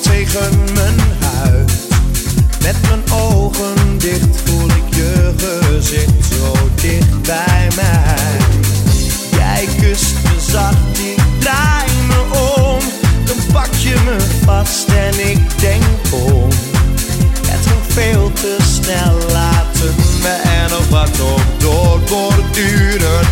tegen mijn huid. Met mijn ogen dicht voel ik je gezicht zo dicht bij mij. Jij kust me zacht, ik draai me om. Dan pak je me vast en ik denk om. Het ging veel te snel, laten we en nog wat op doorborduren.